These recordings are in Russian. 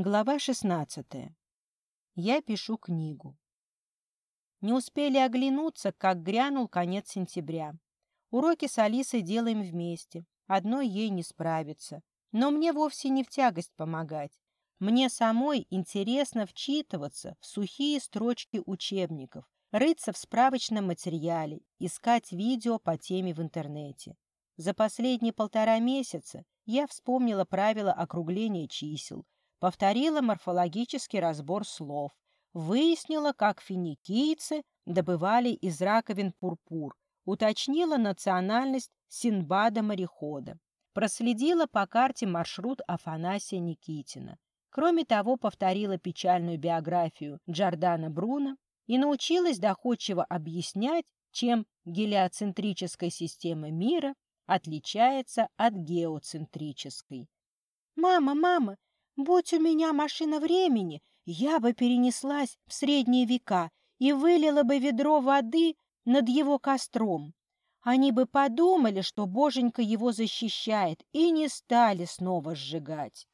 Глава 16. Я пишу книгу. Не успели оглянуться, как грянул конец сентября. Уроки с Алисой делаем вместе. Одной ей не справиться. Но мне вовсе не в тягость помогать. Мне самой интересно вчитываться в сухие строчки учебников, рыться в справочном материале, искать видео по теме в интернете. За последние полтора месяца я вспомнила правила округления чисел – повторила морфологический разбор слов, выяснила, как финикийцы добывали из раковин пурпур, уточнила национальность Синбада-морехода, проследила по карте маршрут Афанасия Никитина. Кроме того, повторила печальную биографию Джордана Бруно и научилась доходчиво объяснять, чем гелиоцентрическая система мира отличается от геоцентрической. «Мама, мама, Будь у меня машина времени, я бы перенеслась в средние века и вылила бы ведро воды над его костром. Они бы подумали, что боженька его защищает, и не стали снова сжигать.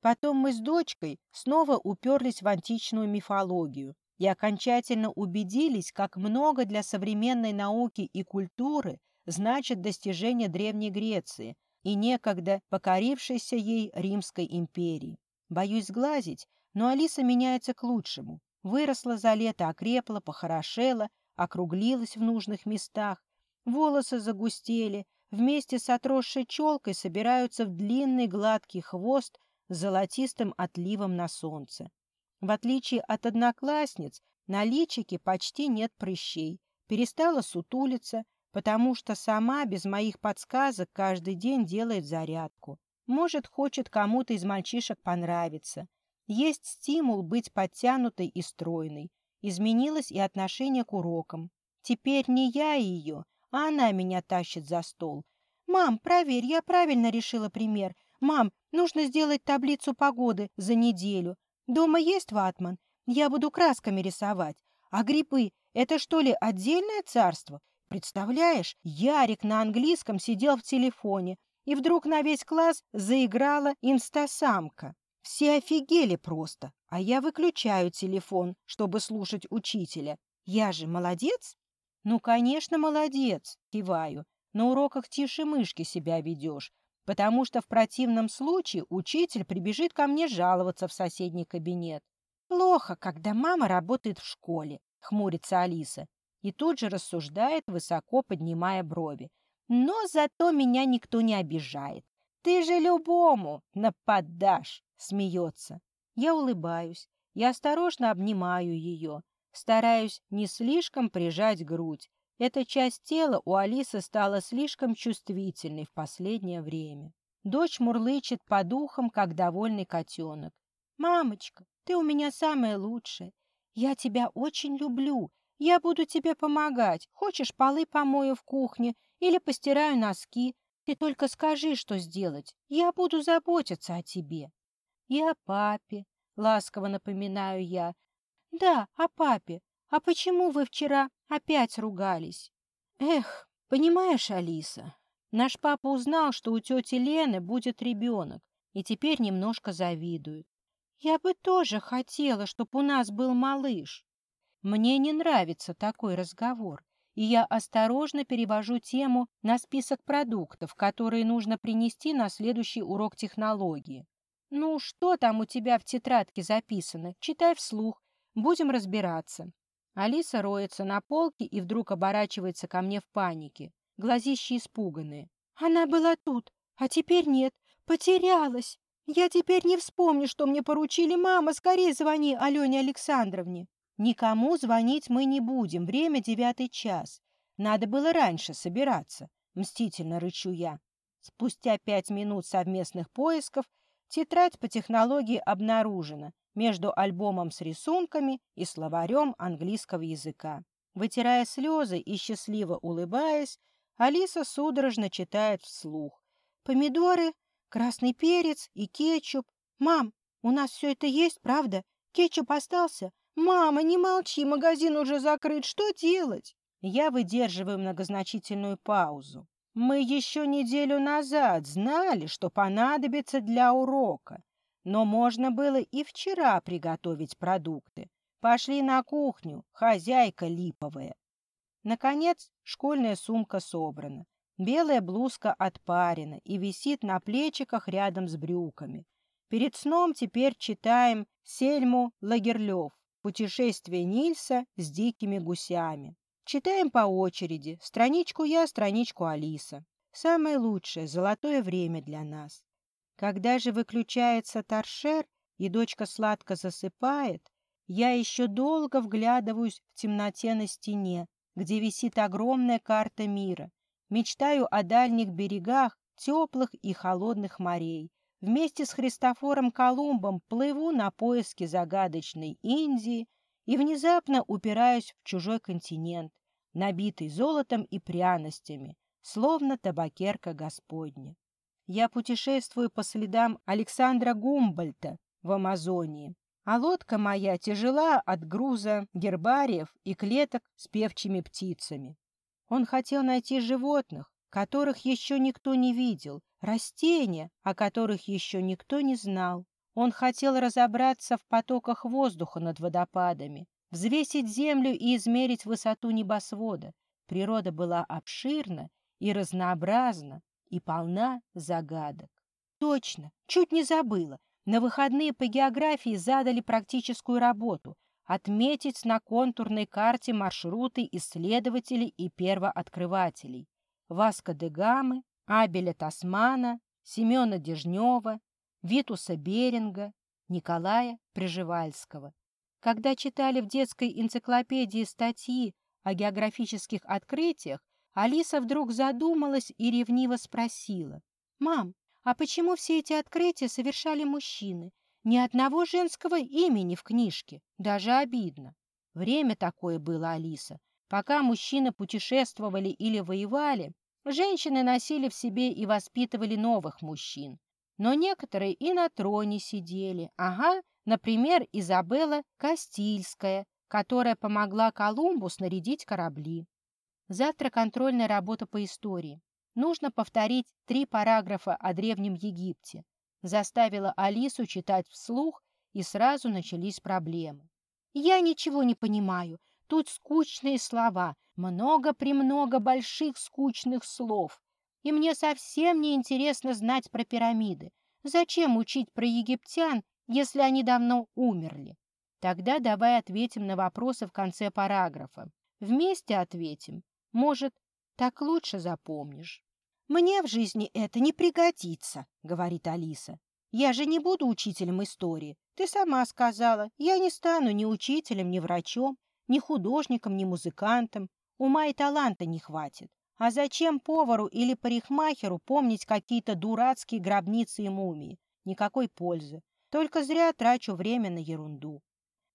Потом мы с дочкой снова уперлись в античную мифологию и окончательно убедились, как много для современной науки и культуры значит достижение Древней Греции и некогда покорившейся ей Римской империи. Боюсь сглазить, но Алиса меняется к лучшему. Выросла за лето, окрепла, похорошела, округлилась в нужных местах. Волосы загустели, вместе с отросшей челкой собираются в длинный гладкий хвост с золотистым отливом на солнце. В отличие от одноклассниц, на личике почти нет прыщей. Перестала сутулиться, потому что сама без моих подсказок каждый день делает зарядку. Может, хочет кому-то из мальчишек понравиться. Есть стимул быть подтянутой и стройной. Изменилось и отношение к урокам. Теперь не я ее, а она меня тащит за стол. «Мам, проверь, я правильно решила пример. Мам, нужно сделать таблицу погоды за неделю. Дома есть ватман? Я буду красками рисовать. А грибы — это что ли отдельное царство? Представляешь, Ярик на английском сидел в телефоне, и вдруг на весь класс заиграла инстасамка. Все офигели просто, а я выключаю телефон, чтобы слушать учителя. Я же молодец? Ну, конечно, молодец, киваю. На уроках тише мышки себя ведешь, потому что в противном случае учитель прибежит ко мне жаловаться в соседний кабинет. Плохо, когда мама работает в школе, хмурится Алиса, и тут же рассуждает, высоко поднимая брови. Но зато меня никто не обижает. Ты же любому нападашь, смеется. Я улыбаюсь. Я осторожно обнимаю ее. Стараюсь не слишком прижать грудь. Эта часть тела у Алисы стала слишком чувствительной в последнее время. Дочь мурлычет по духам, как довольный котенок. «Мамочка, ты у меня самая лучшая. Я тебя очень люблю. Я буду тебе помогать. Хочешь, полы помою в кухне или постираю носки. Ты только скажи, что сделать. Я буду заботиться о тебе. И о папе, ласково напоминаю я. Да, о папе. А почему вы вчера опять ругались? Эх, понимаешь, Алиса, наш папа узнал, что у тети Лены будет ребенок, и теперь немножко завидует. Я бы тоже хотела, чтобы у нас был малыш. Мне не нравится такой разговор и я осторожно перевожу тему на список продуктов, которые нужно принести на следующий урок технологии. «Ну, что там у тебя в тетрадке записано? Читай вслух. Будем разбираться». Алиса роется на полке и вдруг оборачивается ко мне в панике. Глазищи испуганные. «Она была тут, а теперь нет. Потерялась. Я теперь не вспомню, что мне поручили. Мама, скорее звони Алене Александровне». Никому звонить мы не будем, время девятый час. Надо было раньше собираться, мстительно рычу я. Спустя пять минут совместных поисков тетрадь по технологии обнаружена между альбомом с рисунками и словарем английского языка. Вытирая слезы и счастливо улыбаясь, Алиса судорожно читает вслух. Помидоры, красный перец и кетчуп. Мам, у нас все это есть, правда? Кетчуп остался? «Мама, не молчи, магазин уже закрыт, что делать?» Я выдерживаю многозначительную паузу. «Мы еще неделю назад знали, что понадобится для урока. Но можно было и вчера приготовить продукты. Пошли на кухню, хозяйка липовая. Наконец, школьная сумка собрана. Белая блузка отпарена и висит на плечиках рядом с брюками. Перед сном теперь читаем Сельму Лагерлёв «Путешествие Нильса с дикими гусями». Читаем по очереди, страничку я, страничку Алиса. Самое лучшее, золотое время для нас. Когда же выключается торшер, и дочка сладко засыпает, я еще долго вглядываюсь в темноте на стене, где висит огромная карта мира. Мечтаю о дальних берегах теплых и холодных морей. Вместе с Христофором Колумбом плыву на поиски загадочной Индии и внезапно упираюсь в чужой континент, набитый золотом и пряностями, словно табакерка Господня. Я путешествую по следам Александра Гумбольта в Амазонии, а лодка моя тяжела от груза гербариев и клеток с певчими птицами. Он хотел найти животных, которых еще никто не видел, растения, о которых еще никто не знал. Он хотел разобраться в потоках воздуха над водопадами, взвесить землю и измерить высоту небосвода. Природа была обширна и разнообразна, и полна загадок. Точно, чуть не забыла. На выходные по географии задали практическую работу — отметить на контурной карте маршруты исследователей и первооткрывателей. Васко де Гамы, Абеля Тасмана, Семена Дежнева, Витуса Беринга, Николая Приживальского. Когда читали в детской энциклопедии статьи о географических открытиях, Алиса вдруг задумалась и ревниво спросила. «Мам, а почему все эти открытия совершали мужчины? Ни одного женского имени в книжке. Даже обидно. Время такое было, Алиса. Пока мужчины путешествовали или воевали, женщины носили в себе и воспитывали новых мужчин. Но некоторые и на троне сидели. Ага, например, Изабелла Кастильская, которая помогла Колумбу снарядить корабли. Завтра контрольная работа по истории. Нужно повторить три параграфа о Древнем Египте. Заставила Алису читать вслух, и сразу начались проблемы. Я ничего не понимаю. Тут скучные слова, много-премного больших скучных слов. И мне совсем не интересно знать про пирамиды. Зачем учить про египтян, если они давно умерли? Тогда давай ответим на вопросы в конце параграфа. Вместе ответим. Может, так лучше запомнишь. «Мне в жизни это не пригодится», — говорит Алиса. «Я же не буду учителем истории. Ты сама сказала, я не стану ни учителем, ни врачом, ни художником, ни музыкантом. Ума и таланта не хватит. А зачем повару или парикмахеру помнить какие-то дурацкие гробницы и мумии? Никакой пользы. Только зря трачу время на ерунду.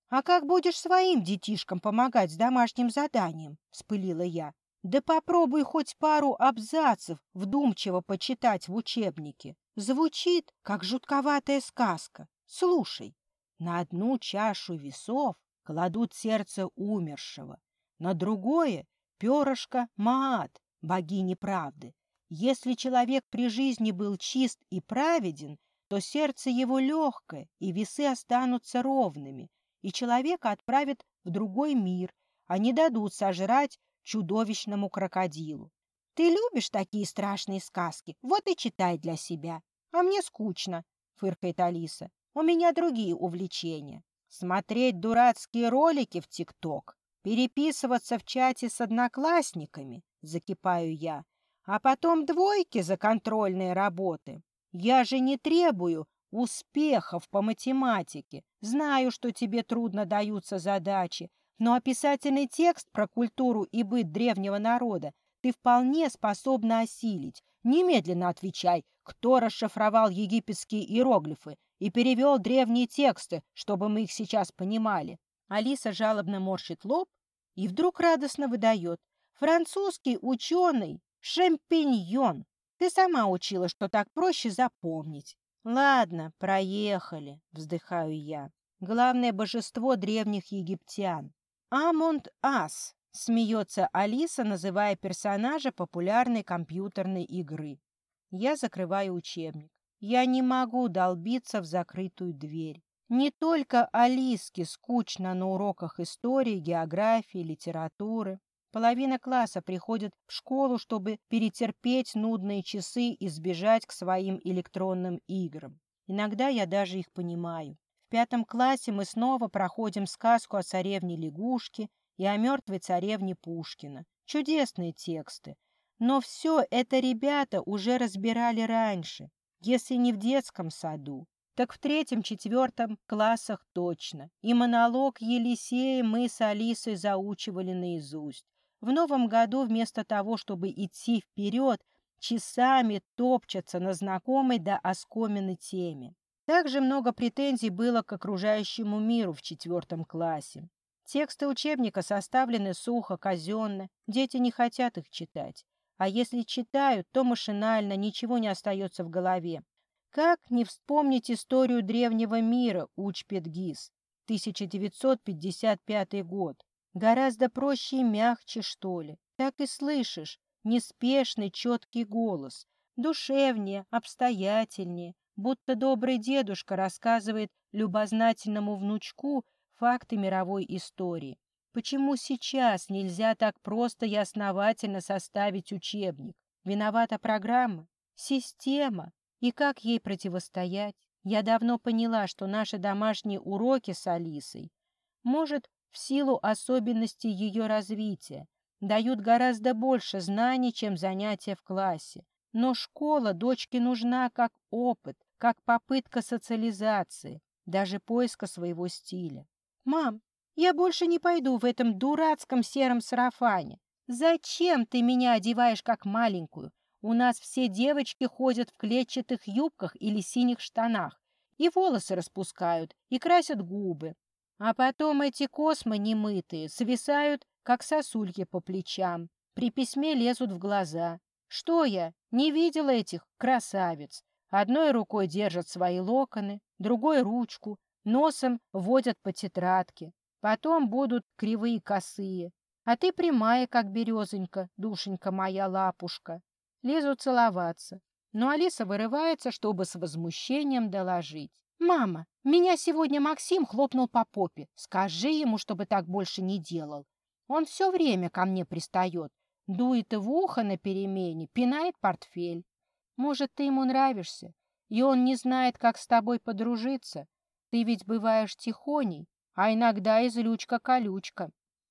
«А как будешь своим детишкам помогать с домашним заданием?» — вспылила я. Да попробуй хоть пару абзацев вдумчиво почитать в учебнике. Звучит, как жутковатая сказка. Слушай, на одну чашу весов кладут сердце умершего, на другое — перышко Маат, богини правды. Если человек при жизни был чист и праведен, то сердце его легкое, и весы останутся ровными, и человека отправят в другой мир, а не дадут сожрать чудовищному крокодилу. Ты любишь такие страшные сказки, вот и читай для себя. А мне скучно, фыркает Алиса. У меня другие увлечения. Смотреть дурацкие ролики в ТикТок, переписываться в чате с одноклассниками, закипаю я, а потом двойки за контрольные работы. Я же не требую успехов по математике. Знаю, что тебе трудно даются задачи, но описательный текст про культуру и быт древнего народа ты вполне способна осилить. Немедленно отвечай, кто расшифровал египетские иероглифы и перевел древние тексты, чтобы мы их сейчас понимали. Алиса жалобно морщит лоб и вдруг радостно выдает. Французский ученый Шампиньон. Ты сама учила, что так проще запомнить. Ладно, проехали, вздыхаю я. Главное божество древних египтян. Амунд Ас, смеется Алиса, называя персонажа популярной компьютерной игры. Я закрываю учебник. Я не могу долбиться в закрытую дверь. Не только Алиске скучно на уроках истории, географии, литературы. Половина класса приходит в школу, чтобы перетерпеть нудные часы и сбежать к своим электронным играм. Иногда я даже их понимаю. В пятом классе мы снова проходим сказку о царевне лягушке и о мертвой царевне Пушкина. Чудесные тексты. Но все это ребята уже разбирали раньше, если не в детском саду, так в третьем-четвертом классах точно. И монолог Елисея мы с Алисой заучивали наизусть. В новом году вместо того, чтобы идти вперед, часами топчаться на знакомой до оскомины теме. Также много претензий было к окружающему миру в четвертом классе. Тексты учебника составлены сухо, казенно, дети не хотят их читать. А если читают, то машинально, ничего не остается в голове. Как не вспомнить историю древнего мира Учпедгиз, 1955 год? Гораздо проще и мягче, что ли. Так и слышишь, неспешный, четкий голос, душевнее, обстоятельнее, будто добрый дедушка рассказывает любознательному внучку факты мировой истории. Почему сейчас нельзя так просто и основательно составить учебник? Виновата программа? Система? И как ей противостоять? Я давно поняла, что наши домашние уроки с Алисой, может, в силу особенностей ее развития, дают гораздо больше знаний, чем занятия в классе. Но школа дочке нужна как опыт, как попытка социализации, даже поиска своего стиля. «Мам, я больше не пойду в этом дурацком сером сарафане. Зачем ты меня одеваешь как маленькую? У нас все девочки ходят в клетчатых юбках или синих штанах, и волосы распускают, и красят губы. А потом эти космы немытые свисают, как сосульки по плечам, при письме лезут в глаза. Что я, не видела этих красавиц? Одной рукой держат свои локоны, другой — ручку, носом водят по тетрадке. Потом будут кривые косые, а ты прямая, как березонька, душенька моя лапушка. Лезу целоваться, но Алиса вырывается, чтобы с возмущением доложить. «Мама, меня сегодня Максим хлопнул по попе. Скажи ему, чтобы так больше не делал. Он все время ко мне пристает, дует в ухо на перемене, пинает портфель. Может, ты ему нравишься, и он не знает, как с тобой подружиться. Ты ведь бываешь тихоней, а иногда и злючка-колючка.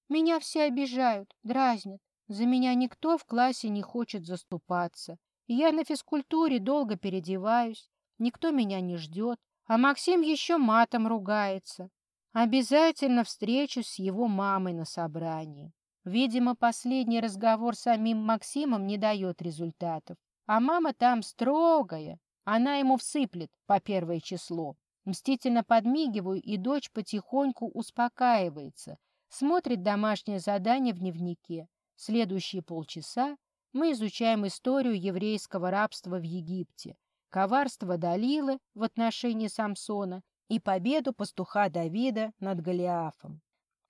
Меня все обижают, дразнят. За меня никто в классе не хочет заступаться. я на физкультуре долго переодеваюсь, никто меня не ждет, а Максим еще матом ругается. Обязательно встречусь с его мамой на собрании. Видимо, последний разговор с самим Максимом не дает результатов. А мама там строгая, она ему всыплет по первое число. Мстительно подмигиваю, и дочь потихоньку успокаивается, смотрит домашнее задание в дневнике. Следующие полчаса мы изучаем историю еврейского рабства в Египте, коварство Далилы в отношении Самсона и победу пастуха Давида над Голиафом.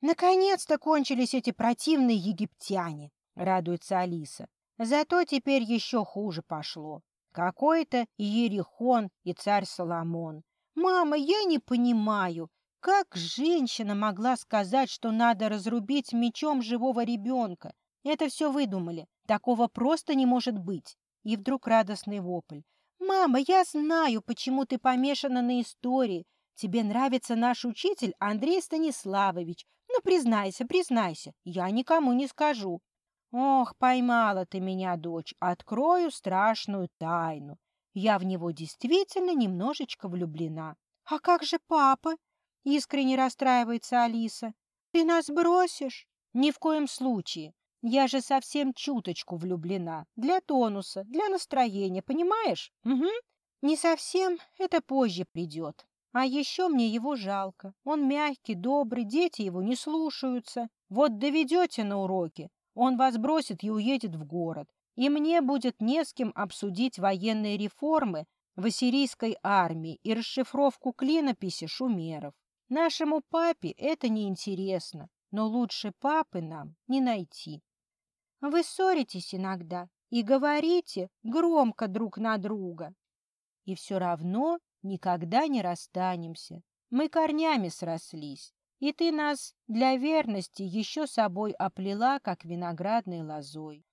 «Наконец-то кончились эти противные египтяне!» — радуется Алиса. «Зато теперь еще хуже пошло. Какой-то Иерихон и царь Соломон. «Мама, я не понимаю, как женщина могла сказать, что надо разрубить мечом живого ребенка? Это все выдумали. Такого просто не может быть». И вдруг радостный вопль. «Мама, я знаю, почему ты помешана на истории. Тебе нравится наш учитель Андрей Станиславович. Ну, признайся, признайся, я никому не скажу». «Ох, поймала ты меня, дочь, открою страшную тайну. Я в него действительно немножечко влюблена. «А как же папа?» — искренне расстраивается Алиса. «Ты нас бросишь?» «Ни в коем случае. Я же совсем чуточку влюблена. Для тонуса, для настроения, понимаешь? Угу. Не совсем, это позже придет. А еще мне его жалко. Он мягкий, добрый, дети его не слушаются. Вот доведете на уроки, он вас бросит и уедет в город и мне будет не с кем обсудить военные реформы в ассирийской армии и расшифровку клинописи шумеров. Нашему папе это не интересно, но лучше папы нам не найти. Вы ссоритесь иногда и говорите громко друг на друга. и все равно никогда не расстанемся. Мы корнями срослись, и ты нас для верности еще собой оплела, как виноградной лозой.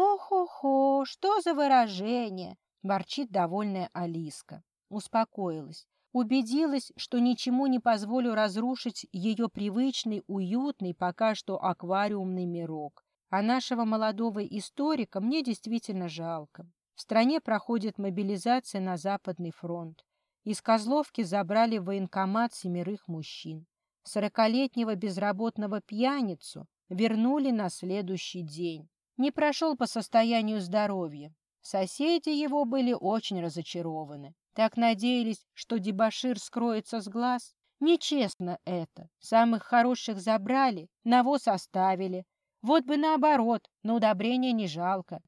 «Ох-охо, что за выражение!» — ворчит довольная Алиска. Успокоилась. Убедилась, что ничему не позволю разрушить ее привычный, уютный, пока что аквариумный мирок. А нашего молодого историка мне действительно жалко. В стране проходит мобилизация на Западный фронт. Из Козловки забрали в военкомат семерых мужчин. Сорокалетнего безработного пьяницу вернули на следующий день. Не прошел по состоянию здоровья. Соседи его были очень разочарованы. Так надеялись, что дебошир скроется с глаз. Нечестно это. Самых хороших забрали, навоз оставили. Вот бы наоборот, на удобрение не жалко.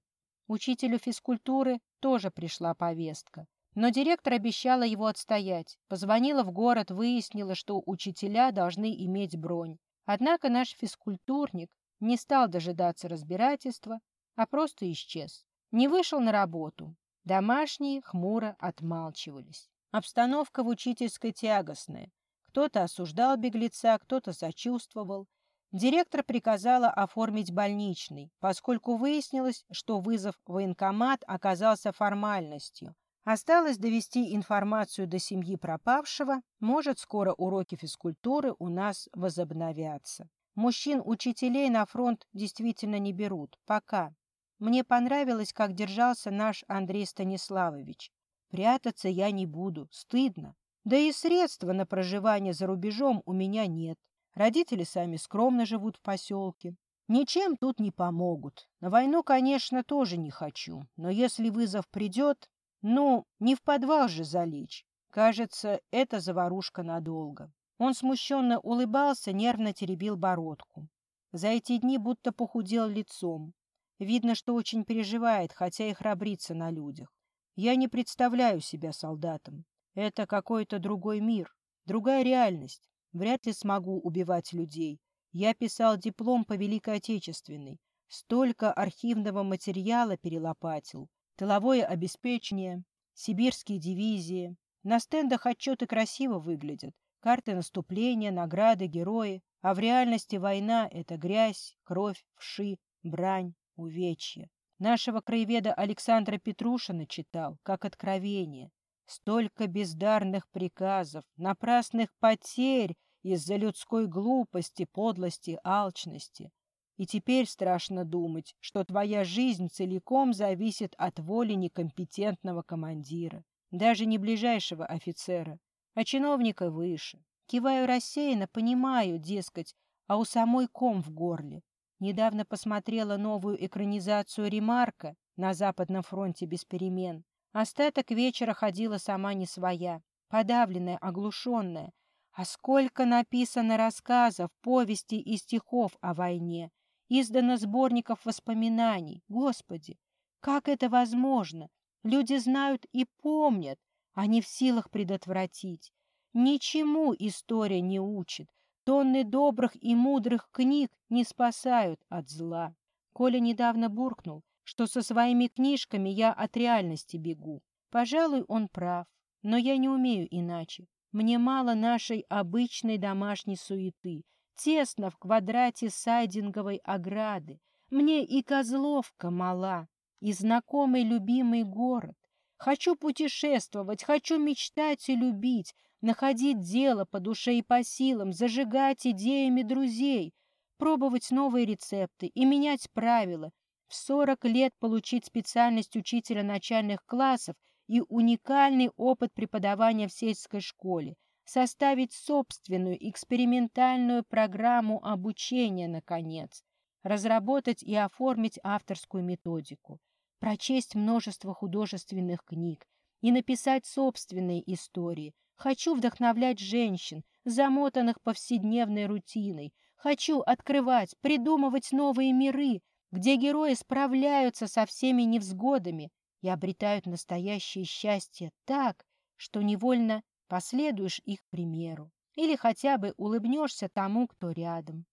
Учителю физкультуры тоже пришла повестка. Но директор обещала его отстоять. Позвонила в город, выяснила, что учителя должны иметь бронь. Однако наш физкультурник не стал дожидаться разбирательства, а просто исчез. Не вышел на работу. Домашние хмуро отмалчивались. Обстановка в учительской тягостная. Кто-то осуждал беглеца, кто-то сочувствовал. Директор приказала оформить больничный, поскольку выяснилось, что вызов в военкомат оказался формальностью, Осталось довести информацию до семьи пропавшего, может, скоро уроки физкультуры у нас возобновятся. Мужчин-учителей на фронт действительно не берут. Пока. Мне понравилось, как держался наш Андрей Станиславович. Прятаться я не буду, стыдно. Да и средства на проживание за рубежом у меня нет. Родители сами скромно живут в поселке. Ничем тут не помогут. На войну, конечно, тоже не хочу. Но если вызов придет, ну, не в подвал же залечь. Кажется, это заварушка надолго. Он смущенно улыбался, нервно теребил бородку. За эти дни будто похудел лицом. Видно, что очень переживает, хотя и храбрится на людях. Я не представляю себя солдатом. Это какой-то другой мир, другая реальность. Вряд ли смогу убивать людей. Я писал диплом по Великой Отечественной. Столько архивного материала перелопатил тыловое обеспечение, сибирские дивизии. На стендах отчеты красиво выглядят. Карты наступления, награды, герои. А в реальности война — это грязь, кровь, вши, брань, увечья. Нашего краеведа Александра Петрушина читал, как откровение. Столько бездарных приказов, напрасных потерь из-за людской глупости, подлости, алчности. И теперь страшно думать, что твоя жизнь целиком зависит от воли некомпетентного командира, даже не ближайшего офицера, а чиновника выше. Киваю рассеянно, понимаю, дескать, а у самой ком в горле. Недавно посмотрела новую экранизацию «Ремарка» на Западном фронте без перемен. Остаток вечера ходила сама не своя, подавленная, оглушенная. А сколько написано рассказов, повестей и стихов о войне, Издано сборников воспоминаний. Господи, как это возможно? Люди знают и помнят, а не в силах предотвратить. Ничему история не учит. Тонны добрых и мудрых книг не спасают от зла. Коля недавно буркнул, что со своими книжками я от реальности бегу. Пожалуй, он прав, но я не умею иначе. Мне мало нашей обычной домашней суеты — тесно в квадрате сайдинговой ограды. Мне и Козловка мала, и знакомый любимый город. Хочу путешествовать, хочу мечтать и любить, находить дело по душе и по силам, зажигать идеями друзей, пробовать новые рецепты и менять правила, в сорок лет получить специальность учителя начальных классов и уникальный опыт преподавания в сельской школе — составить собственную экспериментальную программу обучения, наконец, разработать и оформить авторскую методику, прочесть множество художественных книг и написать собственные истории. Хочу вдохновлять женщин, замотанных повседневной рутиной. Хочу открывать, придумывать новые миры, где герои справляются со всеми невзгодами и обретают настоящее счастье так, что невольно последуешь их примеру или хотя бы улыбнешься тому, кто рядом.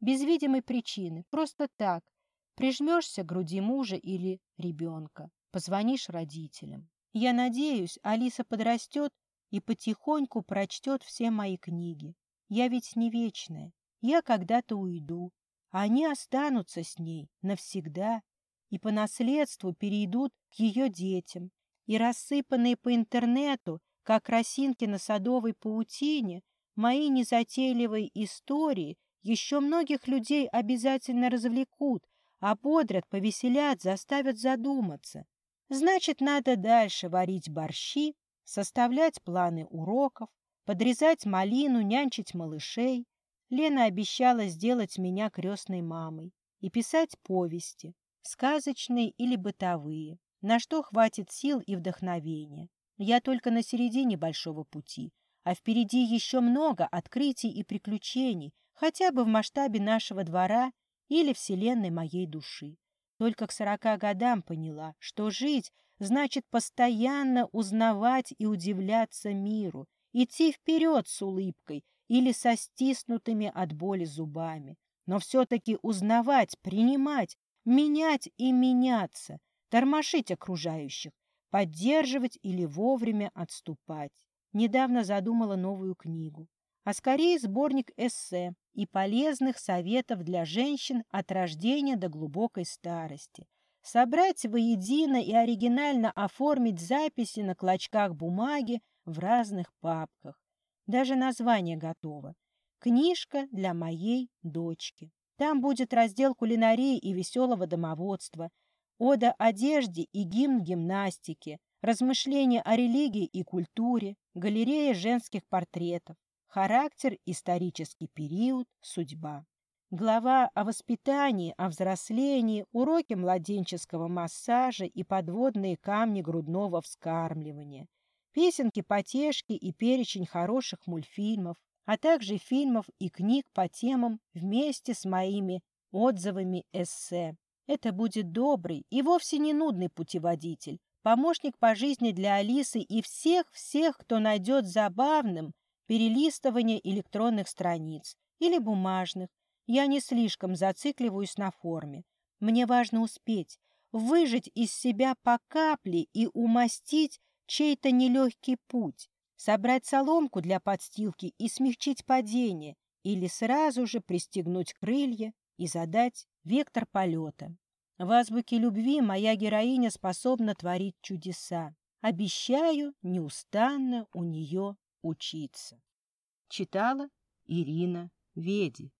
Без видимой причины, просто так, прижмешься к груди мужа или ребенка, позвонишь родителям. Я надеюсь, Алиса подрастет и потихоньку прочтет все мои книги. Я ведь не вечная. Я когда-то уйду, а они останутся с ней навсегда и по наследству перейдут к ее детям. И рассыпанные по интернету, как росинки на садовой паутине, мои незатейливые истории еще многих людей обязательно развлекут, ободрят, повеселят, заставят задуматься. Значит, надо дальше варить борщи, составлять планы уроков, подрезать малину, нянчить малышей. Лена обещала сделать меня крестной мамой и писать повести, сказочные или бытовые, на что хватит сил и вдохновения. Я только на середине большого пути, а впереди еще много открытий и приключений, хотя бы в масштабе нашего двора или вселенной моей души. Только к сорока годам поняла, что жить значит постоянно узнавать и удивляться миру, идти вперед с улыбкой или со стиснутыми от боли зубами, но все-таки узнавать, принимать, менять и меняться, тормошить окружающих, поддерживать или вовремя отступать. Недавно задумала новую книгу а скорее сборник эссе и полезных советов для женщин от рождения до глубокой старости. Собрать воедино и оригинально оформить записи на клочках бумаги в разных папках. Даже название готово. Книжка для моей дочки. Там будет раздел кулинарии и веселого домоводства, ода одежде и гимн гимнастики, размышления о религии и культуре, галерея женских портретов. Характер, исторический период, судьба. Глава о воспитании, о взрослении, уроки младенческого массажа и подводные камни грудного вскармливания, песенки-потешки и перечень хороших мультфильмов, а также фильмов и книг по темам вместе с моими отзывами эссе. Это будет добрый и вовсе не нудный путеводитель, помощник по жизни для Алисы и всех-всех, кто найдет забавным перелистывание электронных страниц или бумажных. Я не слишком зацикливаюсь на форме. Мне важно успеть, выжать из себя по капле и умастить чей-то нелегкий путь, собрать соломку для подстилки и смягчить падение, или сразу же пристегнуть крылья и задать вектор полета. В азбуке любви моя героиня способна творить чудеса. Обещаю неустанно у нее учиться. Читала Ирина Веди.